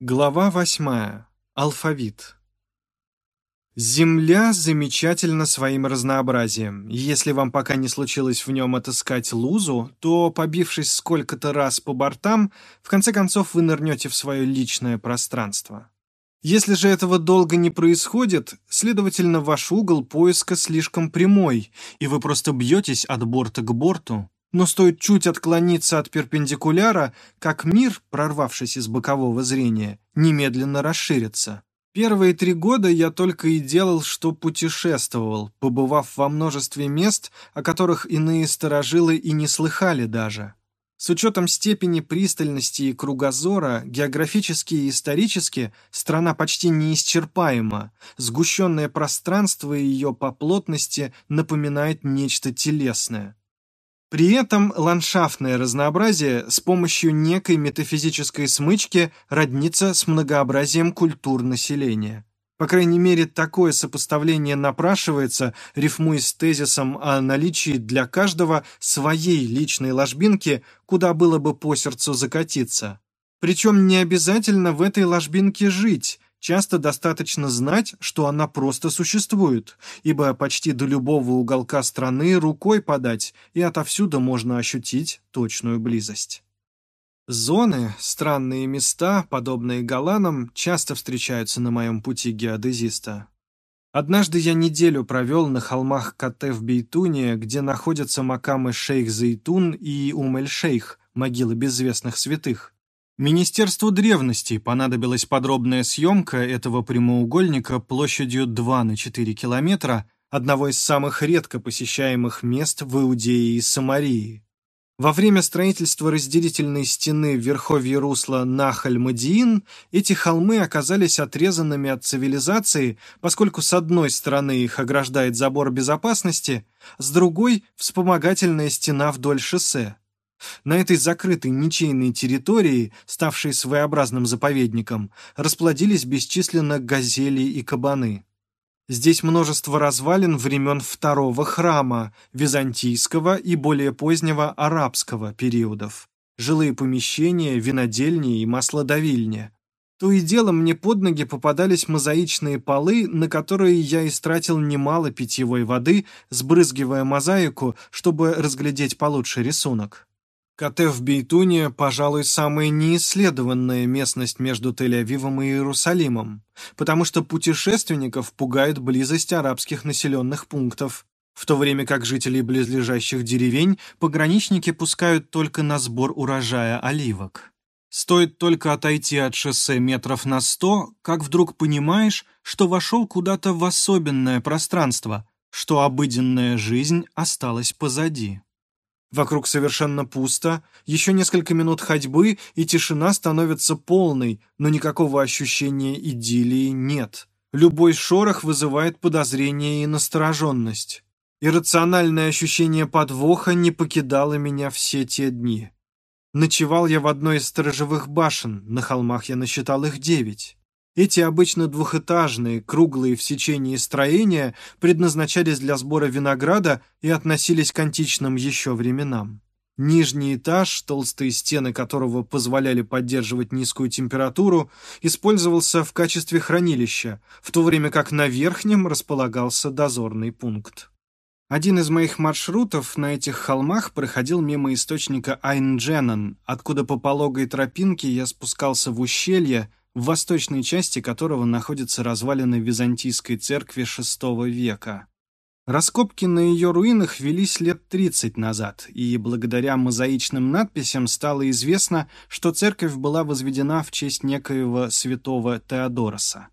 Глава восьмая. Алфавит. Земля замечательна своим разнообразием. Если вам пока не случилось в нем отыскать лузу, то, побившись сколько-то раз по бортам, в конце концов вы нырнете в свое личное пространство. Если же этого долго не происходит, следовательно, ваш угол поиска слишком прямой, и вы просто бьетесь от борта к борту, но стоит чуть отклониться от перпендикуляра, как мир, прорвавшись из бокового зрения, немедленно расширится. Первые три года я только и делал, что путешествовал, побывав во множестве мест, о которых иные сторожилы и не слыхали даже. С учетом степени пристальности и кругозора, географически и исторически, страна почти неисчерпаема. Сгущенное пространство ее по плотности напоминает нечто телесное. При этом ландшафтное разнообразие с помощью некой метафизической смычки роднится с многообразием культур населения. По крайней мере, такое сопоставление напрашивается, рифмуясь с тезисом о наличии для каждого своей личной ложбинки, куда было бы по сердцу закатиться. Причем не обязательно в этой ложбинке жить, Часто достаточно знать, что она просто существует, ибо почти до любого уголка страны рукой подать, и отовсюду можно ощутить точную близость. Зоны, странные места, подобные Голанам, часто встречаются на моем пути геодезиста. Однажды я неделю провел на холмах Кате в Бейтуне, где находятся макамы Шейх Зейтун и Умель-Шейх, могилы безвестных святых. Министерству древностей понадобилась подробная съемка этого прямоугольника площадью 2 на 4 километра, одного из самых редко посещаемых мест в Иудее и Самарии. Во время строительства разделительной стены в верховье русла Нахаль-Мадиин эти холмы оказались отрезанными от цивилизации, поскольку с одной стороны их ограждает забор безопасности, с другой – вспомогательная стена вдоль шоссе. На этой закрытой ничейной территории, ставшей своеобразным заповедником, расплодились бесчисленно газели и кабаны. Здесь множество развалин времен второго храма, византийского и более позднего арабского периодов, жилые помещения, винодельни и маслодавильня. То и дело мне под ноги попадались мозаичные полы, на которые я истратил немало питьевой воды, сбрызгивая мозаику, чтобы разглядеть получше рисунок. Кате в Бейтуне, пожалуй, самая неисследованная местность между Тель-Авивом и Иерусалимом, потому что путешественников пугает близость арабских населенных пунктов, в то время как жителей близлежащих деревень пограничники пускают только на сбор урожая оливок. Стоит только отойти от шоссе метров на сто, как вдруг понимаешь, что вошел куда-то в особенное пространство, что обыденная жизнь осталась позади. Вокруг совершенно пусто, еще несколько минут ходьбы, и тишина становится полной, но никакого ощущения идиллии нет. Любой шорох вызывает подозрение и настороженность. Иррациональное ощущение подвоха не покидало меня все те дни. Ночевал я в одной из сторожевых башен, на холмах я насчитал их девять. Эти обычно двухэтажные, круглые в сечении строения предназначались для сбора винограда и относились к античным еще временам. Нижний этаж, толстые стены которого позволяли поддерживать низкую температуру, использовался в качестве хранилища, в то время как на верхнем располагался дозорный пункт. Один из моих маршрутов на этих холмах проходил мимо источника Айндженен, откуда по пологой тропинке я спускался в ущелье, в восточной части которого находятся развалины Византийской церкви VI века. Раскопки на ее руинах велись лет 30 назад, и благодаря мозаичным надписям стало известно, что церковь была возведена в честь некоего святого Теодороса.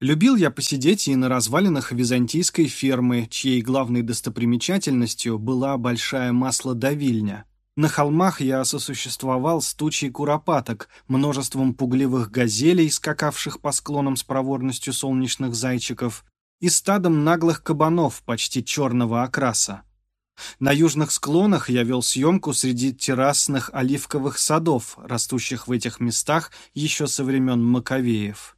Любил я посидеть и на развалинах византийской фермы, чьей главной достопримечательностью была большая маслодавильня – на холмах я сосуществовал с тучей куропаток, множеством пугливых газелей, скакавших по склонам с проворностью солнечных зайчиков, и стадом наглых кабанов почти черного окраса. На южных склонах я вел съемку среди террасных оливковых садов, растущих в этих местах еще со времен Маковеев.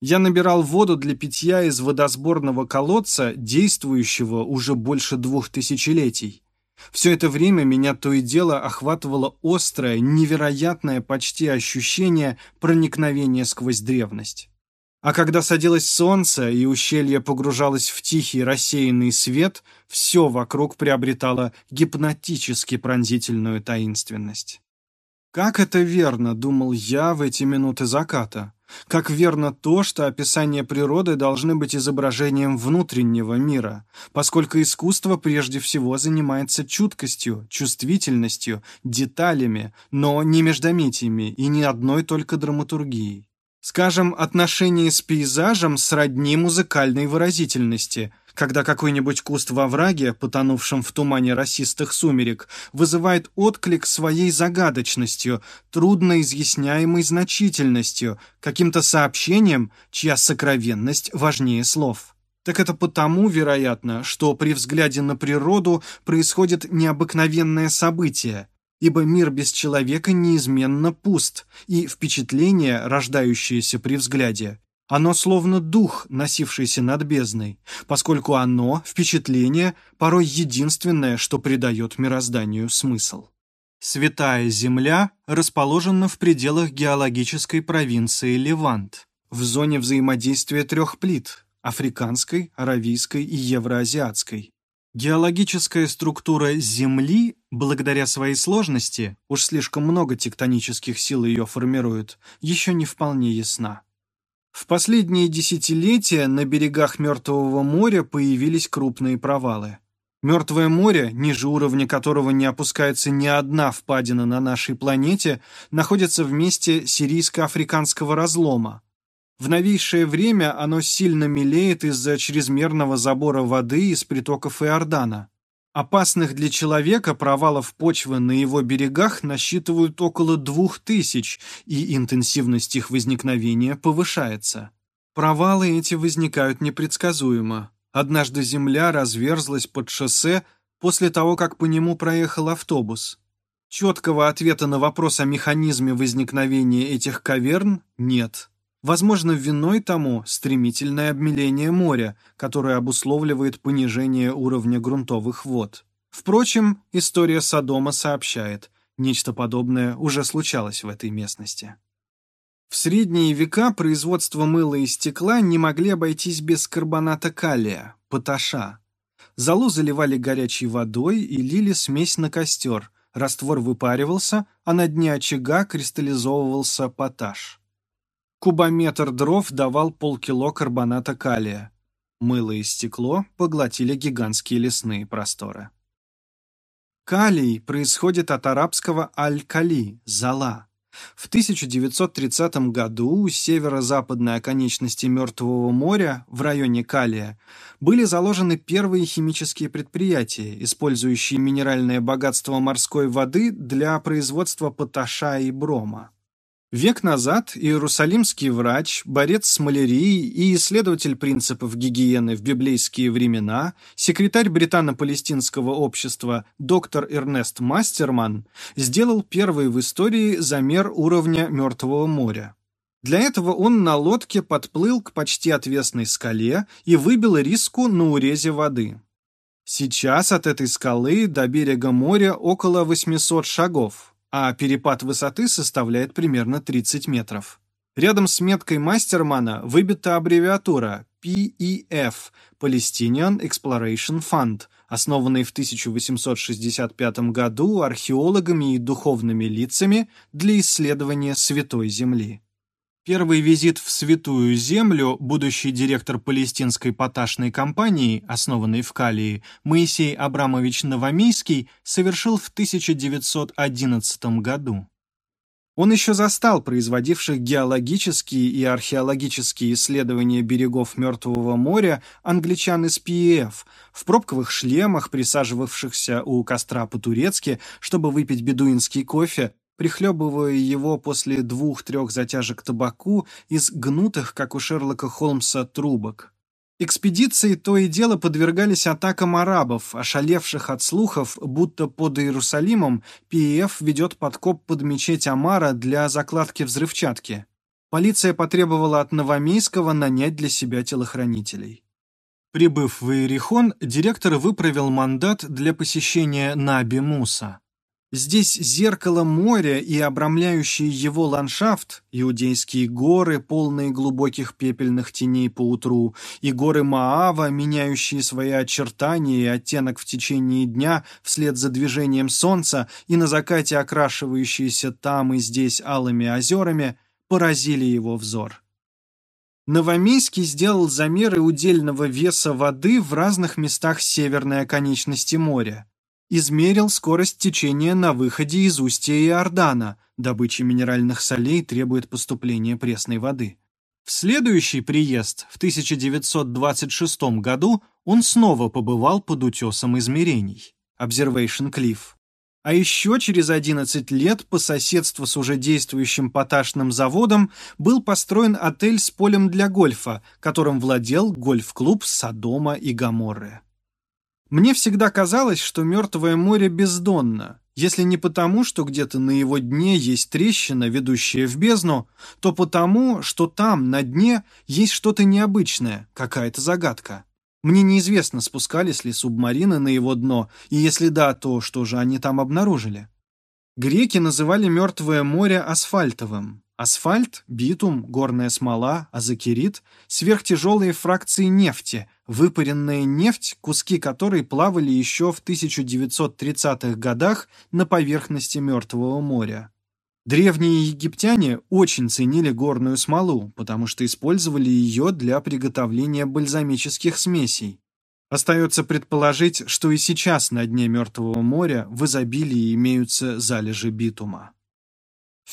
Я набирал воду для питья из водосборного колодца, действующего уже больше двух тысячелетий Все это время меня то и дело охватывало острое, невероятное почти ощущение проникновения сквозь древность. А когда садилось солнце и ущелье погружалось в тихий рассеянный свет, все вокруг приобретало гипнотически пронзительную таинственность. Как это верно, думал я в эти минуты заката. Как верно то, что описания природы должны быть изображением внутреннего мира, поскольку искусство прежде всего занимается чуткостью, чувствительностью, деталями, но не междометиями и не одной только драматургией. Скажем, отношение с пейзажем сродни музыкальной выразительности, когда какой-нибудь куст во враге, потонувшем в тумане расистых сумерек, вызывает отклик своей загадочностью, трудно изъясняемой значительностью, каким-то сообщением, чья сокровенность важнее слов. Так это потому, вероятно, что при взгляде на природу происходит необыкновенное событие, ибо мир без человека неизменно пуст, и впечатление, рождающееся при взгляде, оно словно дух, носившийся над бездной, поскольку оно, впечатление, порой единственное, что придает мирозданию смысл. Святая Земля расположена в пределах геологической провинции Левант, в зоне взаимодействия трех плит – африканской, аравийской и евроазиатской. Геологическая структура Земли, благодаря своей сложности, уж слишком много тектонических сил ее формирует, еще не вполне ясна. В последние десятилетия на берегах Мертвого моря появились крупные провалы. Мертвое море, ниже уровня которого не опускается ни одна впадина на нашей планете, находится в месте сирийско-африканского разлома, в новейшее время оно сильно мелеет из-за чрезмерного забора воды из притоков Иордана. Опасных для человека провалов почвы на его берегах насчитывают около двух тысяч, и интенсивность их возникновения повышается. Провалы эти возникают непредсказуемо. Однажды земля разверзлась под шоссе после того, как по нему проехал автобус. Четкого ответа на вопрос о механизме возникновения этих каверн нет. Возможно, виной тому стремительное обмеление моря, которое обусловливает понижение уровня грунтовых вод. Впрочем, история Содома сообщает, нечто подобное уже случалось в этой местности. В средние века производство мыла и стекла не могли обойтись без карбоната калия, поташа. Залу заливали горячей водой и лили смесь на костер, раствор выпаривался, а на дне очага кристаллизовывался поташ. Кубометр дров давал полкило карбоната калия. Мыло и стекло поглотили гигантские лесные просторы. Калий происходит от арабского аль-кали – зола. В 1930 году у северо-западной оконечности Мертвого моря, в районе Калия, были заложены первые химические предприятия, использующие минеральное богатство морской воды для производства поташа и брома. Век назад иерусалимский врач, борец с малярией и исследователь принципов гигиены в библейские времена, секретарь британо-палестинского общества доктор Эрнест Мастерман сделал первый в истории замер уровня Мертвого моря. Для этого он на лодке подплыл к почти отвесной скале и выбил риску на урезе воды. Сейчас от этой скалы до берега моря около 800 шагов, а перепад высоты составляет примерно 30 метров. Рядом с меткой Мастермана выбита аббревиатура PEF – Palestinian Exploration Fund, основанный в 1865 году археологами и духовными лицами для исследования Святой Земли. Первый визит в Святую Землю будущий директор палестинской поташной компании, основанной в Калии, Моисей Абрамович Новомейский, совершил в 1911 году. Он еще застал производивших геологические и археологические исследования берегов Мертвого моря англичан из ПИЭФ в пробковых шлемах, присаживавшихся у костра по-турецки, чтобы выпить бедуинский кофе, прихлебывая его после двух-трех затяжек табаку из гнутых, как у Шерлока Холмса, трубок. Экспедиции то и дело подвергались атакам арабов, ошалевших от слухов, будто под Иерусалимом ПИЭФ ведет подкоп под мечеть Амара для закладки взрывчатки. Полиция потребовала от Новомейского нанять для себя телохранителей. Прибыв в Иерихон, директор выправил мандат для посещения Наби-Муса. Здесь зеркало моря и обрамляющий его ландшафт, иудейские горы, полные глубоких пепельных теней по утру, и горы Маава, меняющие свои очертания и оттенок в течение дня вслед за движением солнца и на закате окрашивающиеся там и здесь алыми озерами, поразили его взор. Новомейский сделал замеры удельного веса воды в разных местах северной оконечности моря измерил скорость течения на выходе из устья Иордана. Добыча минеральных солей требует поступления пресной воды. В следующий приезд, в 1926 году, он снова побывал под утесом измерений. Observation Cliff. А еще через 11 лет по соседству с уже действующим поташным заводом был построен отель с полем для гольфа, которым владел гольф-клуб Содома и Гоморры. Мне всегда казалось, что Мертвое море бездонно, если не потому, что где-то на его дне есть трещина, ведущая в бездну, то потому, что там, на дне, есть что-то необычное, какая-то загадка. Мне неизвестно, спускались ли субмарины на его дно, и если да, то что же они там обнаружили. Греки называли Мертвое море асфальтовым. Асфальт, битум, горная смола, азокерит – сверхтяжелые фракции нефти, выпаренная нефть, куски которой плавали еще в 1930-х годах на поверхности Мертвого моря. Древние египтяне очень ценили горную смолу, потому что использовали ее для приготовления бальзамических смесей. Остается предположить, что и сейчас на дне Мертвого моря в изобилии имеются залежи битума.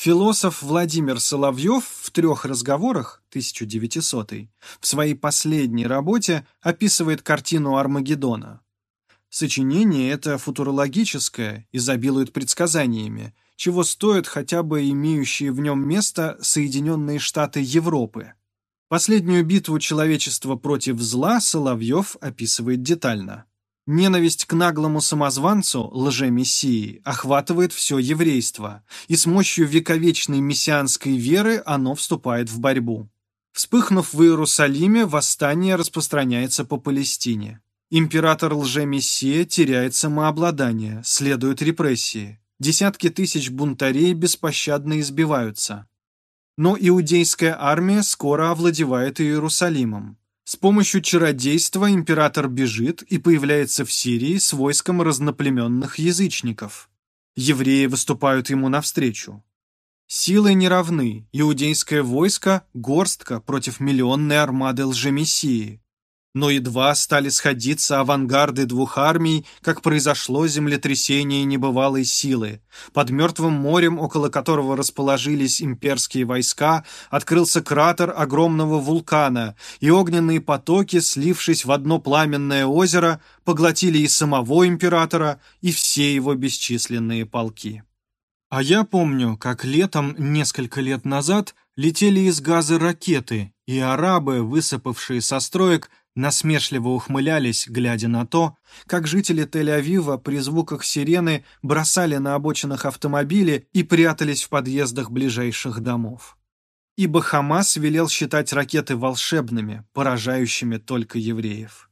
Философ Владимир Соловьев в трех разговорах 1900 в своей последней работе описывает картину Армагеддона. Сочинение это футурологическое, изобилует предсказаниями, чего стоят хотя бы имеющие в нем место Соединенные Штаты Европы. Последнюю битву человечества против зла Соловьев описывает детально. Ненависть к наглому самозванцу, лже-мессии, охватывает все еврейство, и с мощью вековечной мессианской веры оно вступает в борьбу. Вспыхнув в Иерусалиме, восстание распространяется по Палестине. Император лже-мессия теряет самообладание, следуют репрессии. Десятки тысяч бунтарей беспощадно избиваются. Но иудейская армия скоро овладевает Иерусалимом. С помощью чародейства император бежит и появляется в Сирии с войском разноплеменных язычников. Евреи выступают ему навстречу. Силы не равны, иудейское войско – горстка против миллионной армады лжемессии. Но едва стали сходиться авангарды двух армий, как произошло землетрясение небывалой силы. Под Мертвым морем, около которого расположились имперские войска, открылся кратер огромного вулкана, и огненные потоки, слившись в одно пламенное озеро, поглотили и самого императора, и все его бесчисленные полки. А я помню, как летом, несколько лет назад, летели из газа ракеты, и арабы, высыпавшие со строек, насмешливо ухмылялись, глядя на то, как жители Тель-Авива при звуках сирены бросали на обочинах автомобили и прятались в подъездах ближайших домов. Ибо Хамас велел считать ракеты волшебными, поражающими только евреев.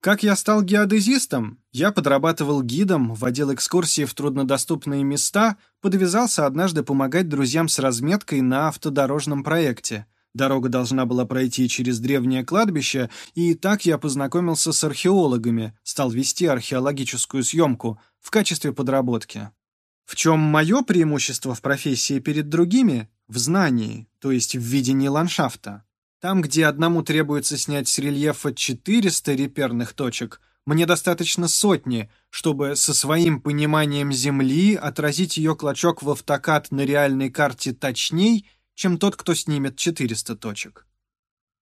Как я стал геодезистом? Я подрабатывал гидом, водил экскурсии в труднодоступные места, подвязался однажды помогать друзьям с разметкой на автодорожном проекте – Дорога должна была пройти через древнее кладбище, и так я познакомился с археологами, стал вести археологическую съемку в качестве подработки. В чем мое преимущество в профессии перед другими? В знании, то есть в видении ландшафта. Там, где одному требуется снять с рельефа 400 реперных точек, мне достаточно сотни, чтобы со своим пониманием Земли отразить ее клочок в автокад на реальной карте точней – чем тот, кто снимет 400 точек.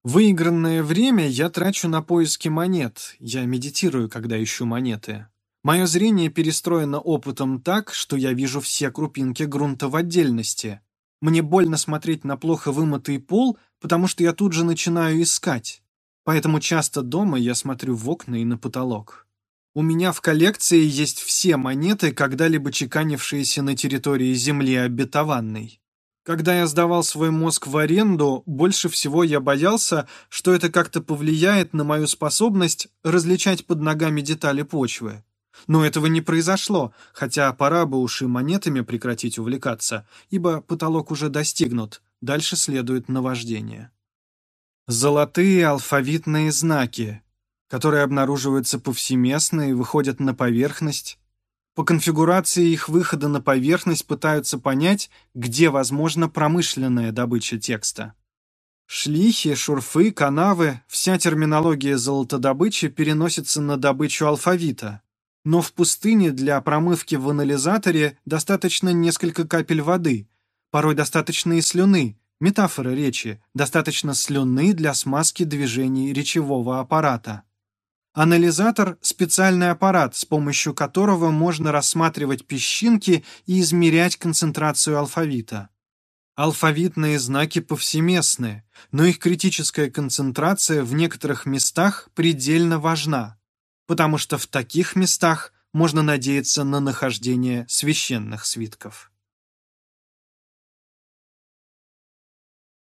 Выигранное время я трачу на поиски монет, я медитирую, когда ищу монеты. Мое зрение перестроено опытом так, что я вижу все крупинки грунта в отдельности. Мне больно смотреть на плохо вымытый пол, потому что я тут же начинаю искать. Поэтому часто дома я смотрю в окна и на потолок. У меня в коллекции есть все монеты, когда-либо чеканившиеся на территории Земли обетованной. Когда я сдавал свой мозг в аренду, больше всего я боялся, что это как-то повлияет на мою способность различать под ногами детали почвы. Но этого не произошло, хотя пора бы уж и монетами прекратить увлекаться, ибо потолок уже достигнут, дальше следует наваждение. Золотые алфавитные знаки, которые обнаруживаются повсеместно и выходят на поверхность, по конфигурации их выхода на поверхность пытаются понять, где возможна промышленная добыча текста. Шлихи, шурфы, канавы, вся терминология золотодобычи переносится на добычу алфавита. Но в пустыне для промывки в анализаторе достаточно несколько капель воды, порой достаточно и слюны, метафора речи, достаточно слюны для смазки движений речевого аппарата. Анализатор – специальный аппарат, с помощью которого можно рассматривать песчинки и измерять концентрацию алфавита. Алфавитные знаки повсеместны, но их критическая концентрация в некоторых местах предельно важна, потому что в таких местах можно надеяться на нахождение священных свитков.